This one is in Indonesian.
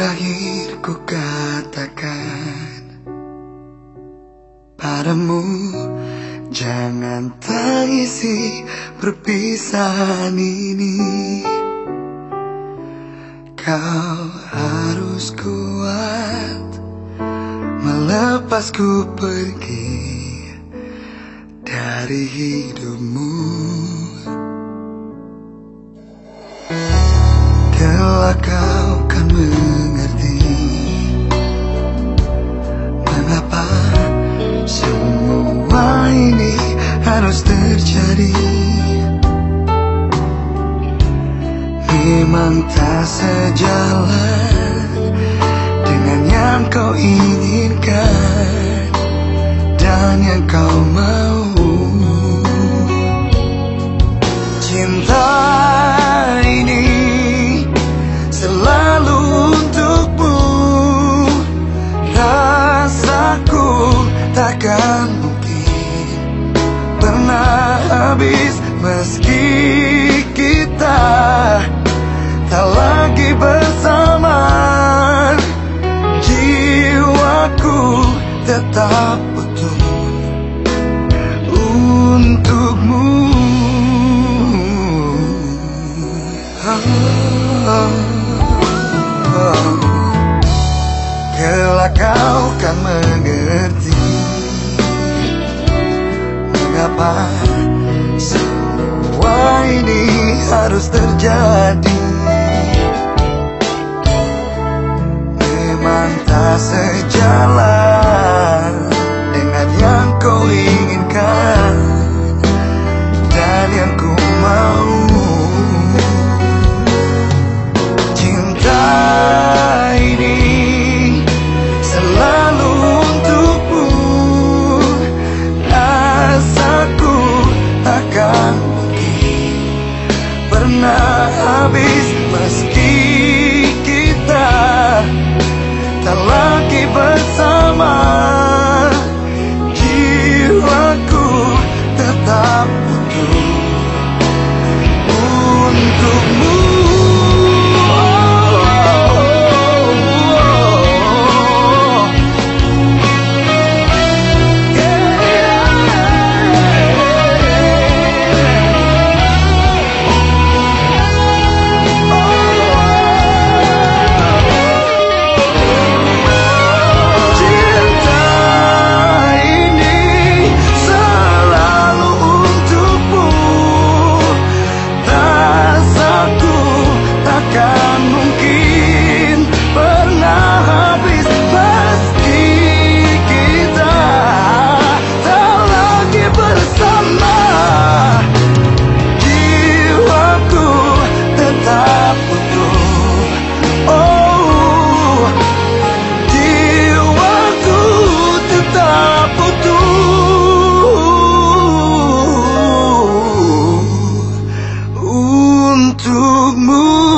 Terakhir ku katakan Padamu Jangan tangisi perpisahan ini. Kau harus kuat Melepasku pergi Dari hidupmu. Harus terjadi. Memang tak sejalan Dengan yang kau inginkan Dan yang kau mau. Cinta ini selalu untukmu. Rasaku takkan habis. Meski kita tak lagi bersama Jiwaku tetap utuh untukmu. Kelak kau kan mengerti Mengapa harus terjadi 如梦。untukmu.